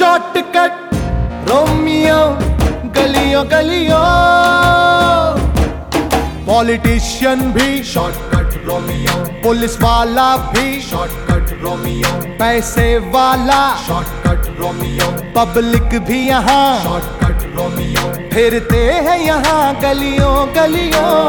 Shortcut Romeo गलियों गलियों। Politician भी शॉर्टकट रोमियो पुलिस वाला भी शॉर्टकट रोमियो पैसे वाला। शॉर्टकट रोमियो पब्लिक भी यहाँ। शॉर्टकट रोमियो फिरते हैं यहाँ गलियों गलियों।